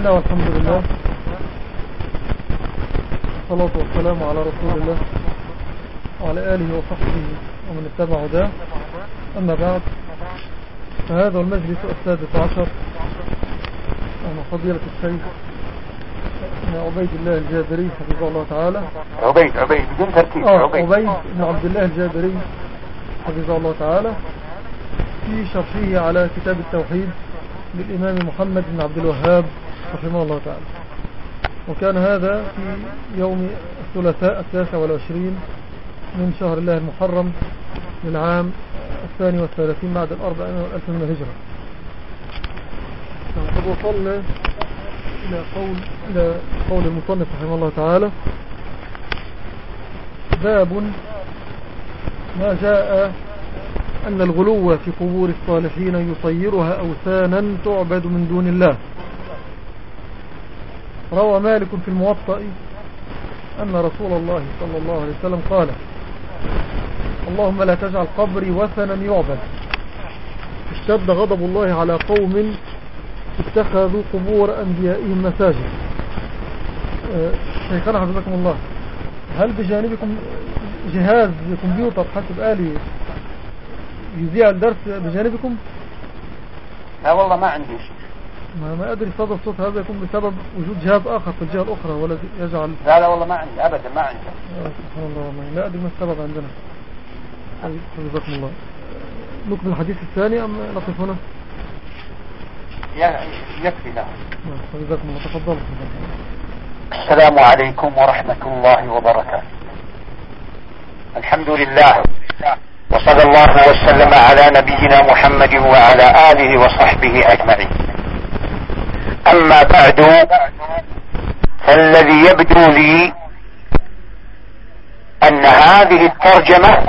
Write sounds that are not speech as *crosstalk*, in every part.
الله والحمد لله. والصلاة والسلام على رسول الله وعلى آله وصحبه ومن اتبع هداه. أما بعد فهذا المجلس السادس عشر أنا فضيلة الشيخ عبيد الله الجابري حفظه الله تعالى. عبيد عبيد بدون ترتيب آه عبيد بن عبد الله الجابري حفظه الله تعالى. في شرحه على كتاب التوحيد للإمام محمد بن عبد الوهاب رحمه الله تعالى. وكان هذا في يوم الثلاثاء التاسع والعشرين من شهر الله المحرم للعام الثاني والثلاثين بعد الأربعين والألف من الهجرة. قد وصلنا إلى قول, إلى قول المصنف رحمه الله تعالى باب ما جاء أن الغلو في قبور الصالحين يصيرها أوثانا تعبد من دون الله. روى مالك في الموطأ أن رسول الله صلى الله عليه وسلم قال اللهم لا تجعل قبري وثنا يعبد. اشتد غضب الله على قوم اتخذوا قبور أنبيائهم مساجد. أه، شيخنا حفظكم الله هل بجانبكم جهاز كمبيوتر حسب آلي يذيع الدرس بجانبكم؟ لا والله ما عندي شيء. ما, ما أدري صدى الصوت هذا يكون بسبب وجود جهاز آخر في الجهة الأخرى ولا يجعل لا لا والله ما عندي. أبدا ما عندي. آه، سبحان الله لا أدري ما السبب عندنا. حفظكم الله. نكمل الحديث الثاني أم نقف هنا؟ يكفي له نعم، حفظكم الله. تفضل السلام عليكم ورحمة الله وبركاته. الحمد لله وصلى الله وسلم على نبينا محمد وعلى آله وصحبه أجمعين. أما بعد فالذي يبدو لي أن هذه الترجمة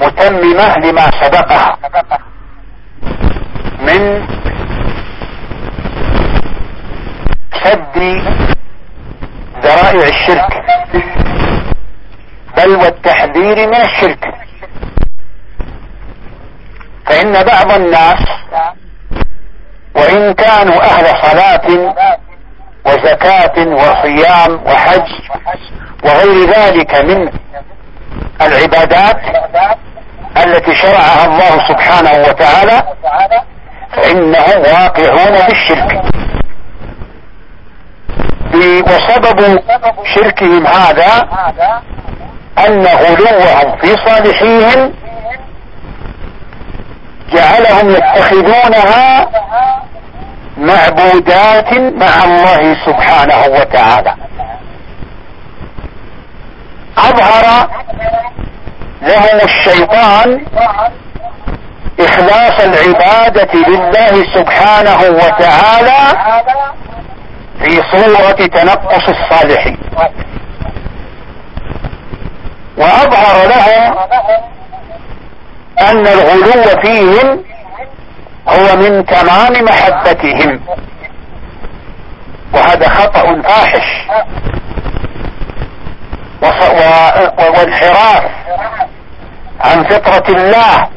متممة لما سبقها من سد ذرائع الشرك بل والتحذير من الشرك. فإن بعض الناس وإن كانوا أهل صلاة وزكاة وصيام وحج وغير ذلك من العبادات التي شرعها الله سبحانه وتعالى فإنهم واقعون في الشرك وسبب شركهم هذا أن غلوهم في صالحيهم جعلهم يتخذونها معبودات مع الله سبحانه وتعالى. أظهر لهم الشيطان إخلاص العبادة لله سبحانه وتعالى في صورة تنقص الصالحين. وأظهر لهم أن الغلو فيهم هو من تمام محبتهم. وهذا خطأ فاحش. وانحراف عن فطرة الله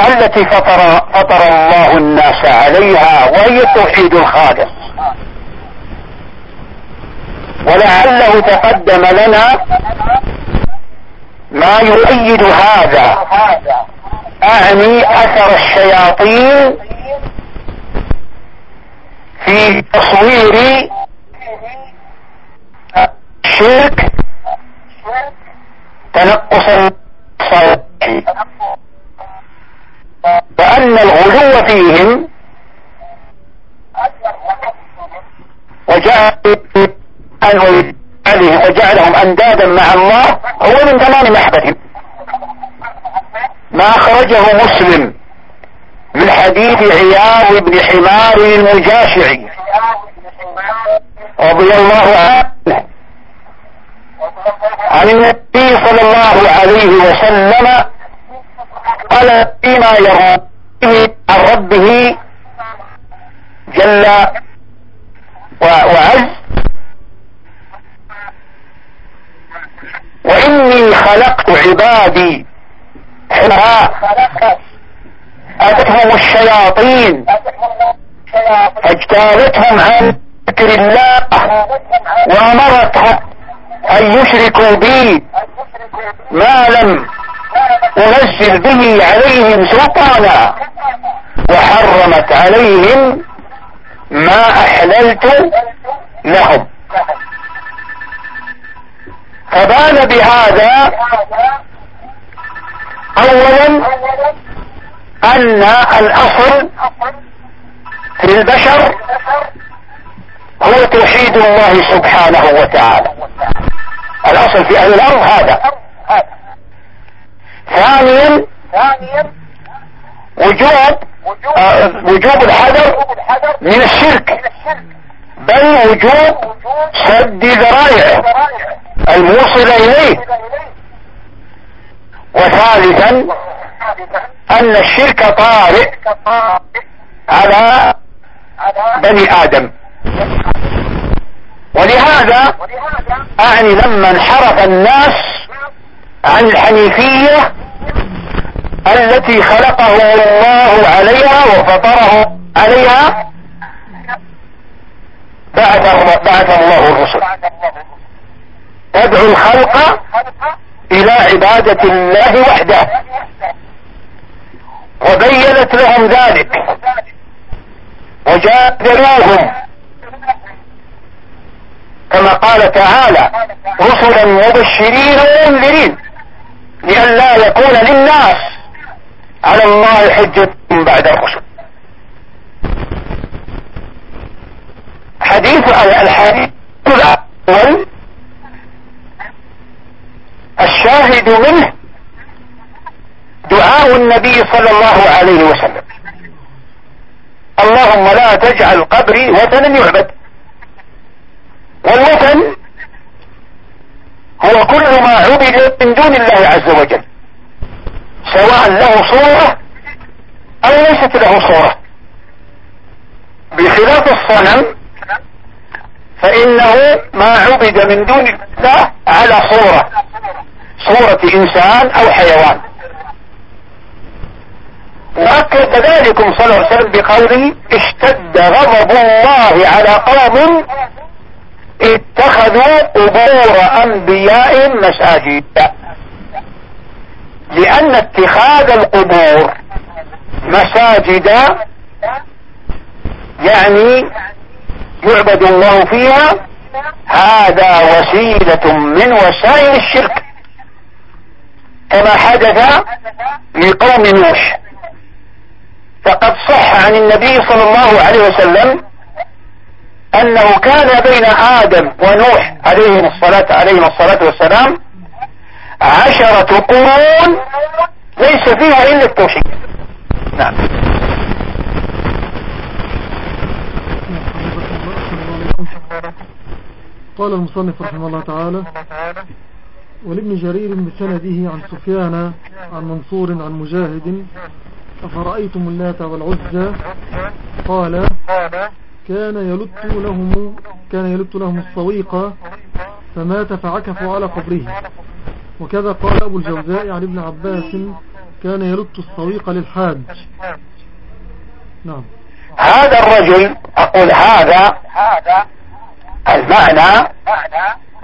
التي فطر, فطر الله الناس عليها وهي التوحيد الخالص ولعله تقدم لنا ما يؤيد هذا. أعني أثر الشياطين في تصوير الشرك تنقصا وأن الغلو فيهم وجعلهم أندادا مع الله هو من تمام محبتهم. ما أخرجه مسلم من حديث عياض بن حمار المجاشعي. رضي الله عنه. عن النبي صلى الله عليه وسلم قال فيما يرويه عن ربه جل وعز. وإني خلقت عبادي حناء أتتهم الشياطين. فاجتالتهم عن ذكر الله. وأمرت أن يشركوا بي. ما لم أنزل به عليهم سلطانا. وحرمت عليهم ما أحللت لهم. فبان بهذا اولا أن الأصل في البشر هو توحيد الله سبحانه وتعالى. الأصل في أهل الأرض هذا. ثانيا وجوب آه، وجوب الحذر من الشرك. بل وجوب سد ذرائعه الموصل إليه. وثالثا أن الشرك طارئ على بني آدم. ولهذا أعني لما انحرف الناس عن الحنيفية التي خلقه الله عليها وفطره عليها بعث الله الرسل. تدعو الخلق إلى عبادة الله وحده. وبينت لهم ذلك. وجادلوهم. كما قال تعالى رسلا مبشرين ومنذرين لئلا يكون للناس. على الله حجة بعد الرسل. حديث الحديث الأول الشاهد منه دعاء النبي صلى الله عليه وسلم. اللهم لا تجعل قبري وثنا يعبد. والوثن هو كل ما عبد من دون الله عز وجل. سواء له صورة أو ليست له صورة. بخلاف الصنم فإنه ما عبد من دون الله على صورة. صورة إنسان أو حيوان. وأكد ذلكم صلى الله عليه وسلم بقوله اشتد غضب الله على قوم اتخذوا قبور أنبياء مساجد. لأن اتخاذ القبور مساجد يعني يعبد الله فيها. هذا وسيلة من وسائل الشرك. كما حدث لقوم نوح. فقد صح عن النبي صلى الله عليه وسلم أنه كان بين آدم ونوح عليهم الصلاة عليهم الصلاة والسلام عشرة قرون ليس فيها إلا التوحيد. نعم. قال المصنف رحمه الله تعالى ولابن جرير بسنده عن سفيان عن منصور عن مجاهد أفرأيتم اللات والعزى؟ قال كان يلت لهم كان يلت لهم الصويق فمات فعكفوا على قبره. وكذا قال أبو الجوزاء عن ابن عباس كان يلت الصويق للحاج. نعم. هذا الرجل أقول هذا المعنى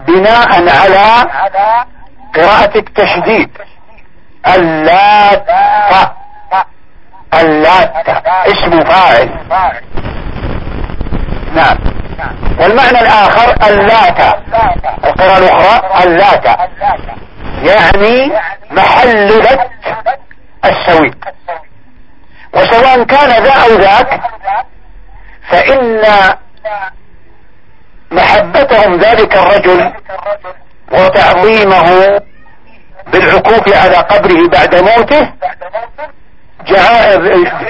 بناء على قراءة التشديد. اللات اللات اسم فاعل. نعم. والمعنى الآخر اللات القراءة الأخرى اللات يعني محل لت السويق وسواء كان ذا أو ذاك فإن محبتهم ذلك الرجل وتعظيمه بالعكوف على قبره بعد موته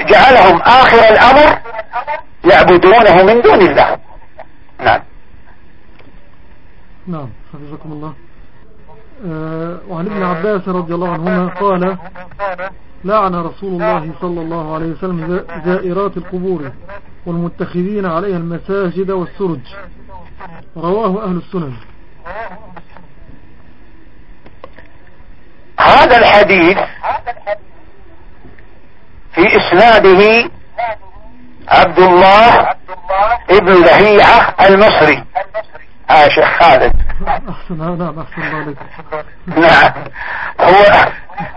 جعلهم آخر الأمر يعبدونه من دون الله. نعم. نعم حفظكم الله. آه وعن ابن عباس رضي الله عنهما قال لعن رسول الله صلى الله عليه وسلم زائرات القبور والمتخذين عليها المساجد والسرج. رواه أهل السنن. هذا الحديث في إسناده عبد الله ابن لهيعة المصري. آه شيخ خالد. أحسن نعم أحسن الله نعم. هو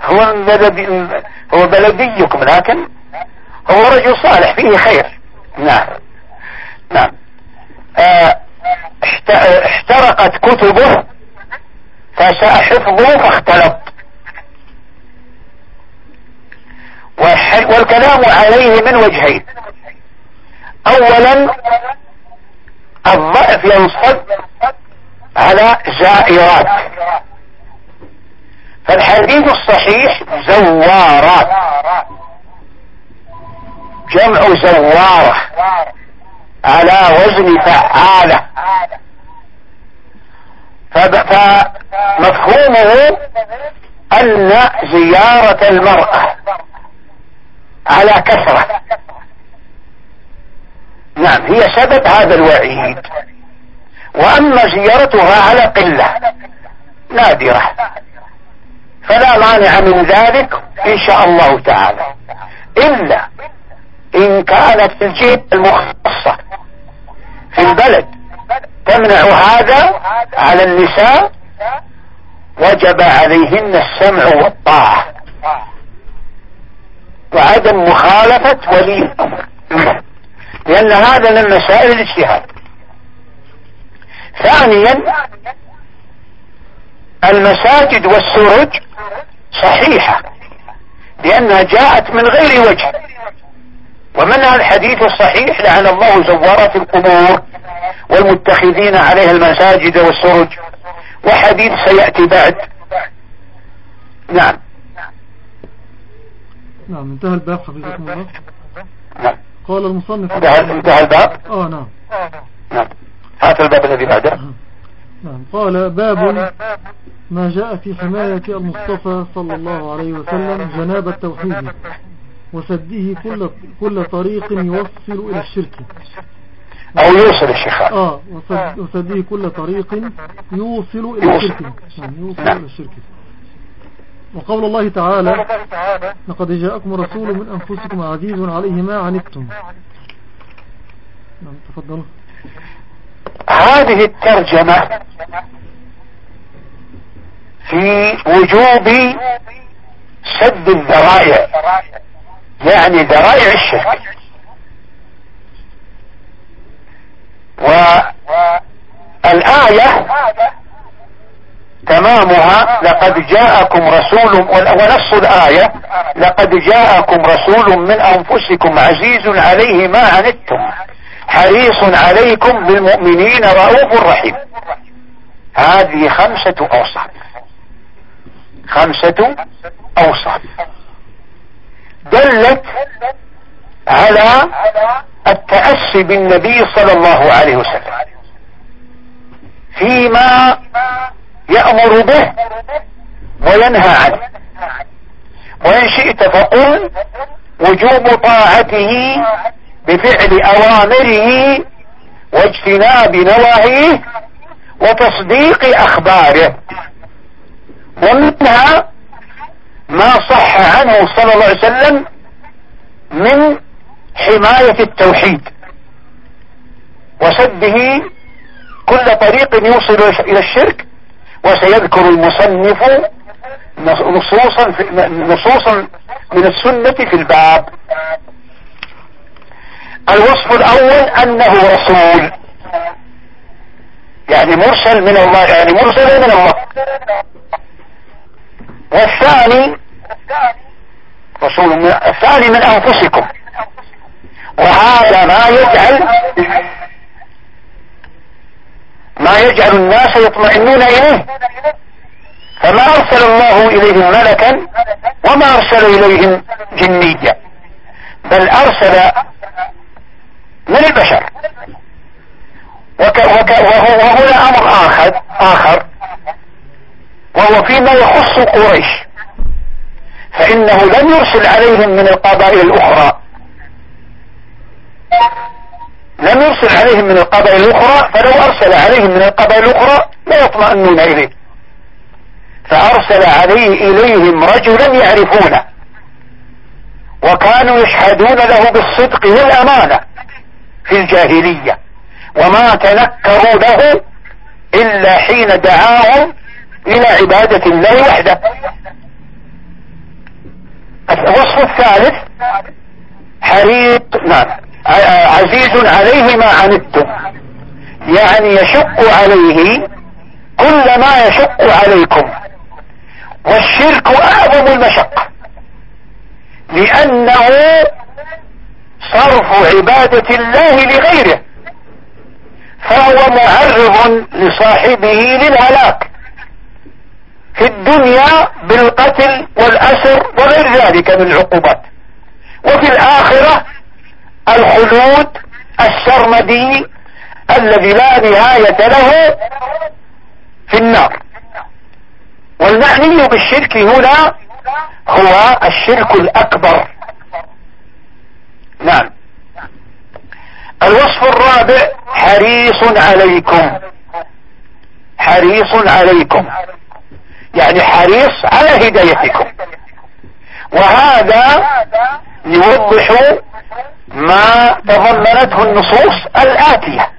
هو بلدي هو بلديكم لكن هو رجل صالح فيه خير. نعم. نعم آه احترقت كتبه فساء حفظه فاختلط والكلام عليه من وجهين. اولا الضعف ينصب على زائرات. فالحديث الصحيح زوارات. جمع زوارة على وزن فعالة. فمفهومه أن زيارة المرأة على كثرة. نعم هي سبب هذا الوعيد. وأما زيارتها على قلة نادرة. فلا مانع من ذلك إن شاء الله تعالى. إلا إن كانت الجهة المخصصة في البلد تمنع هذا على النساء وجب عليهن السمع والطاعة. وعدم مخالفة ولي لأن هذا من مسائل الاجتهاد. ثانيا المساجد والسرج صحيحة لأنها جاءت من غير وجه. ومنها الحديث الصحيح لعن الله زوارة القبور والمتخذين عليها المساجد والسرج وحديث سيأتي بعد. نعم. نعم انتهى الباب حفظكم الله. نعم. قال المصنف. انتهى, انتهى الباب؟ آه نعم. نعم. هات الباب الذي بعده. نعم. قال باب ما جاء في حماية المصطفى صلى الله عليه وسلم جناب التوحيد. وسده كل, كل طريق يوصل إلى الشرك. أو يوصل الشيخ آه وسده كل طريق يوصل إلى الشرك. يعني يوصل نعم. إلى الشرك. وقول الله تعالى لقد جاءكم رسول من أنفسكم عزيز عليه ما عنتم. نعم تفضلوا. هذه الترجمة في وجوب سد الذرائع. يعني ذرائع الشرك. والآية تمامها لقد جاءكم رسول ونص الآية لقد جاءكم رسول من أنفسكم عزيز عليه ما عنتم حريص عليكم بالمؤمنين رؤوف رحيم. هذه خمسة أوصاف. خمسة أوصاف. دلت على التأسي بالنبي صلى الله عليه وسلم. فيما يأمر به وينهى عنه. وإن شئت فقل وجوب طاعته بفعل أوامره واجتناب نواهيه وتصديق أخباره. ومنها ما صح عنه صلى الله عليه وسلم من حماية التوحيد وسده كل طريق يوصل إلى الشرك وسيذكر المصنف نصوصا, نصوصا من السنة في الباب. الوصف الأول أنه رسول يعني مرسل من الله يعني مرسل من الله. والثاني رسول من الثاني من أنفسكم. وهذا ما يجعل ما يجعل الناس يطمئنون إليه. فما أرسل الله إليهم ملكا وما أرسل إليهم جنيا بل أرسل من البشر. وك وك وهو وهنا أمر اخر آخر. وهو فيما يخص قريش. فإنه لم يرسل عليهم من القبائل الأخرى. لم يرسل عليهم من القبائل الأخرى فلو أرسل عليهم من القبائل الأخرى لا يطمئنون إليه. فأرسل عليه إليهم رجلا يعرفونه. وكانوا يشهدون له بالصدق والأمانة في الجاهلية. وما تنكروا له إلا حين دعاهم إلى عبادة الله وحده. الوصف الثالث حريق نعم عزيز عليه ما عنتم. يعني يشق عليه كل ما يشق عليكم. والشرك أعظم المشقة. لأنه صرف عبادة الله لغيره. فهو معرض لصاحبه للهلاك. في الدنيا بالقتل والأسر وغير ذلك من العقوبات. وفي الآخرة الخلود السرمدي الذي لا نهاية له في النار. والمعني بالشرك هنا هو الشرك الأكبر. نعم. الوصف الرابع حريص عليكم. حريص عليكم. يعني حريص على هدايتكم. وهذا يوضح ما تضمنته النصوص الآتية.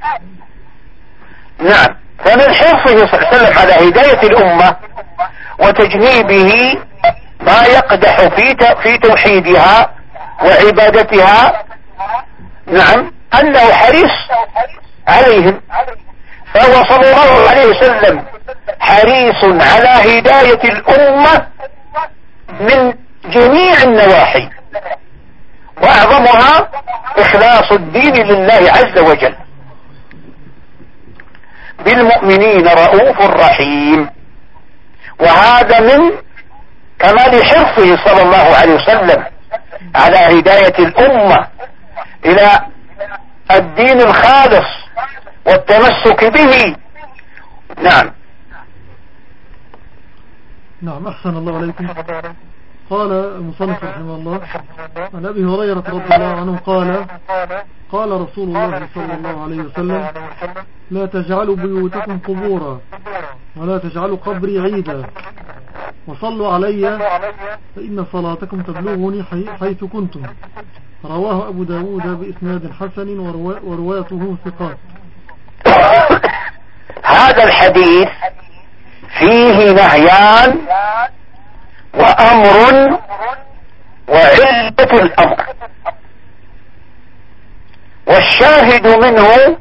نعم. فمن حرصه صلى الله عليه وسلم على هداية الأمة وتجنيبه ما يقدح في في توحيدها وعبادتها. نعم. أنه حريص عليهم. فهو صلى الله عليه وسلم حريص على هداية الأمة من جميع النواحي. وأعظمها إخلاص الدين لله عز وجل. بالمؤمنين رؤوف رحيم. وهذا من كمال حرصه صلى الله عليه وسلم على هداية الأمة إلى الدين الخالص والتمسك به. نعم. نعم أحسن الله عليكم. قال المصنف رحمه الله عن أبي هريرة رضي الله عنه قال قال رسول الله صلى الله عليه وسلم لا تجعلوا بيوتكم قبورا ولا تجعلوا قبري عيدا وصلوا علي فإن صلاتكم تبلغني حيث كنتم. رواه أبو داود بإسناد حسن ورواته ثقات. هذا الحديث فيه نهيان وأمر وعلة الأمر. والشاهد منه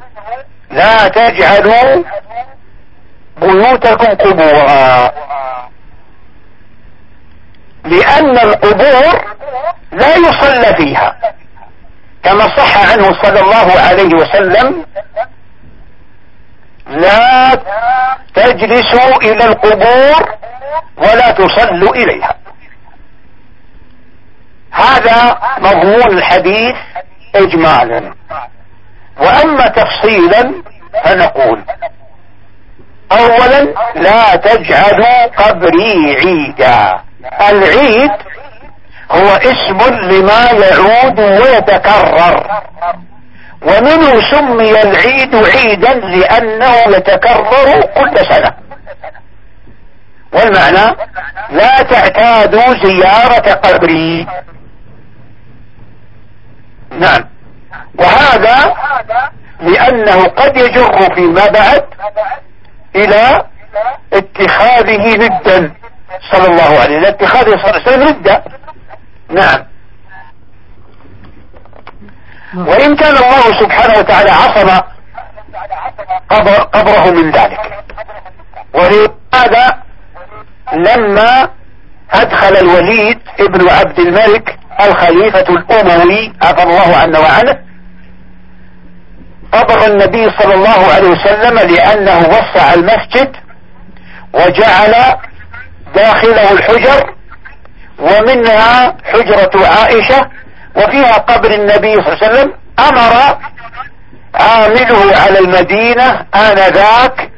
لا تجعلوا بيوتكم قبورا. لأن القبور لا يصلى فيها كما صح عنه صلى الله عليه وسلم لا تجلسوا إلى القبور ولا تصلوا إليها. هذا مضمون الحديث إجمالا. وأما تفصيلا فنقول أولا لا تجعلوا قبري عيدا. العيد هو اسم لما يعود ويتكرر. ومنه سمي العيد عيدا لأنه يتكرر كل سنة. والمعنى لا تعتادوا زيارة قبري. نعم. وهذا لأنه قد يجر فيما بعد إلى اتخاذه ندا. صلى الله عليه وسلم. اتخاذه صلى الله عليه وسلم ندا. نعم. وإن كان الله سبحانه وتعالى عصم قبره من ذلك. ولهذا لما أدخل الوليد ابن عبد الملك الخليفة الأموي عفى الله عنه وعنه قبر النبي صلى الله عليه وسلم لأنه وسع المسجد وجعل داخله الحجر ومنها حجرة عائشة وفيها قبر النبي صلى الله عليه وسلم أمر عامله على المدينة آنذاك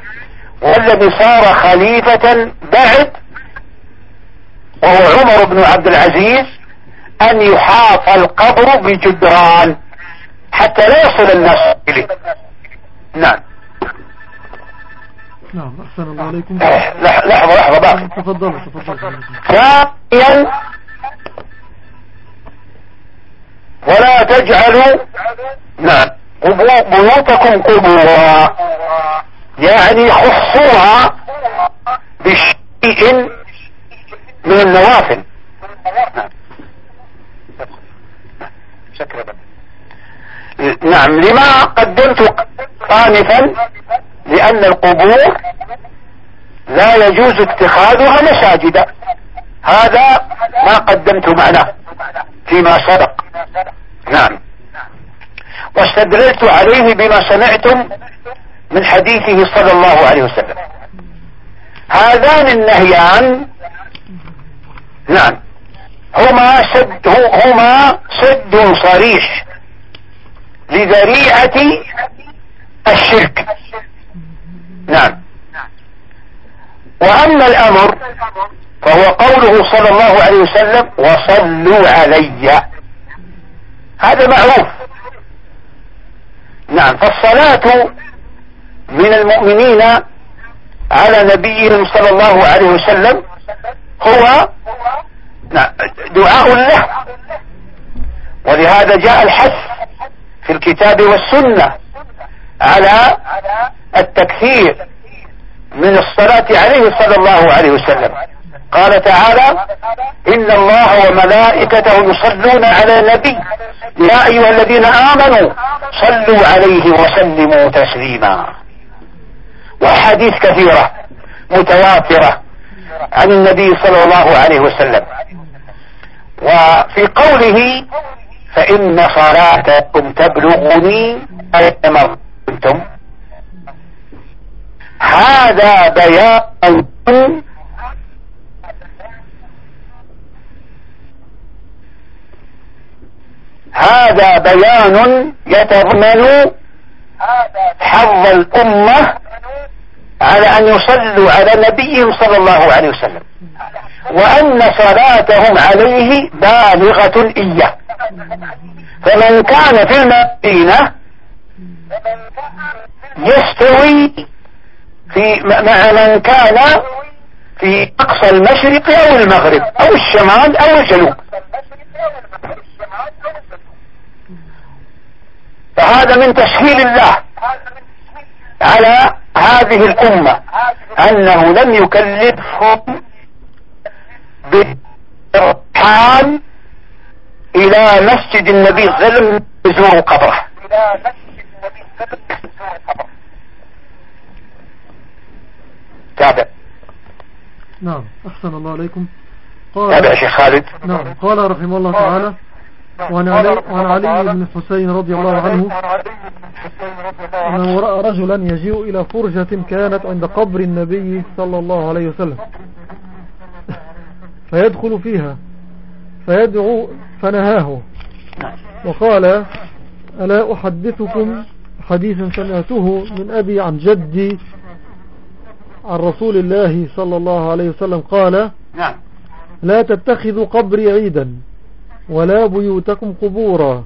والذي صار خليفة بعد وهو عمر بن عبد العزيز أن يحاط القبر بجدران حتى لا يصل الناس إليه. نعم. نعم احسن الله عليكم لحظة لحظة بقى تفضل تفضل. ثانيا ولا تجعلوا نعم. بيوتكم قبورا. يعني خصوها بشيء من النوافل. نعم. لما قدمت قانفا لأن القبور لا يجوز اتخاذها مساجدا هذا ما قدمت معناه فيما سبق. نعم. واستدللت عليه بما سمعتم من حديثه صلى الله عليه وسلم. هذان النهيان نعم هما سد هما سد صريح لذريعة الشرك. نعم. وأما الأمر فهو قوله صلى الله عليه وسلم وصلوا علي. هذا معروف. نعم. فالصلاة من المؤمنين على نبيهم صلى الله عليه وسلم هو نعم دعاء له. ولهذا جاء الحث في الكتاب والسنة على التكثير من الصلاة عليه صلى الله عليه وسلم. قال تعالى إن الله وملائكته يصلون على النبي يا أيها الذين آمنوا صلوا عليه وسلموا تسليما. وحديث كثيرة متواترة عن النبي صلى الله عليه وسلم. وفي قوله فإن صلاتكم تبلغني أينما كنتم. هذا بيان هذا بيان يتضمن حظ الأمة على أن يصلوا على نبيهم صلى الله عليه وسلم. وأن صلاتهم عليه بالغة إياه فمن كان في المدينة يستوي في مع من كان في أقصى المشرق أو المغرب أو الشمال أو الجنوب. فهذا من تسهيل الله على هذه الأمة أنه لم يكلفهم بالرحال إلى مسجد النبي ظلم يزوروا قبره تابع. نعم أحسن الله عليكم. قال تابع شيخ خالد. نعم قال رحمه الله تعالى وعن علي, وعن علي بن حسين رضي الله عنه أنه رأى رجلا يجيء إلى فرجة كانت عند قبر النبي صلى الله عليه وسلم. *laughs* فيدخل فيها فيدعو فنهاه. وقال ألا أحدثكم حديثا سمعته من أبي عن جدي عن رسول الله صلى الله عليه وسلم؟ قال نعم. لا تتخذوا قبري عيدا. ولا بيوتكم قبورا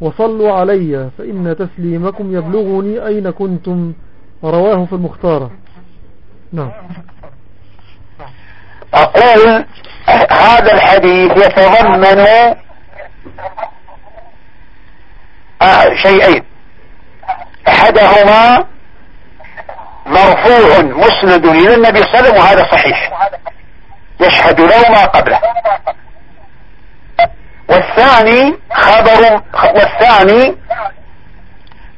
وصلوا علي فإن تسليمكم يبلغني أين كنتم. رواه في المختارة نعم. أقول هذا الحديث يتضمن آه، شيئين. أحدهما مرفوع مسند إلى النبي صلى الله عليه وسلم وهذا صحيح. يشهد له ما قبله. والثاني خبر والثاني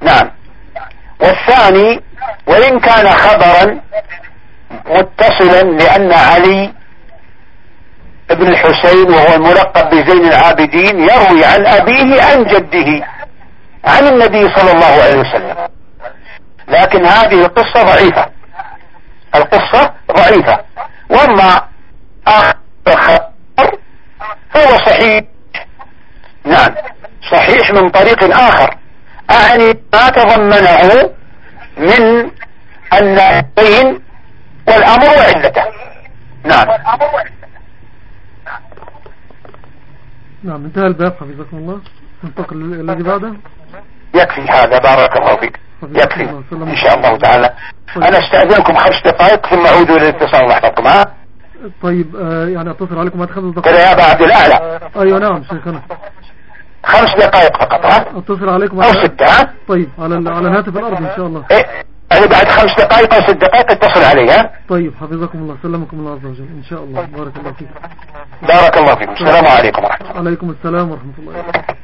نعم. والثاني وإن كان خبرا متصلا لأن علي ابن الحسين وهو الملقب بزين العابدين يروي عن أبيه عن جده عن النبي صلى الله عليه وسلم. لكن هذه القصة ضعيفة. القصة ضعيفة. وأما آخر فهو صحيح. نعم. صحيح من طريق آخر. أعني ما تضمنه من النهيين والأمر وعلته. نعم. نعم انتهى الباب حفظكم الله. ننتقل الذي بعده. يكفي هذا بارك الله فيك. يكفي إن شاء الله تعالى. أنا استأذنكم خمس دقائق ثم اعودوا للاتصال معكم ها؟ طيب آه يعني أتصل عليكم بعد خمس دقائق يا بعد الأعلى. أيوه نعم شيخنا. خمس دقائق فقط ها؟ أتصل عليكم أو ستة ها؟ طيب على على الهاتف الأرضي إن شاء الله. إيه أنا بعد خمس دقائق أو ست دقائق أتصل علي ها؟ طيب حفظكم الله سلمكم الله عز وجل إن شاء الله. بارك الله فيكم بارك الله فيكم. السلام عليكم ورحمة الله. عليكم السلام ورحمة الله. وبركاته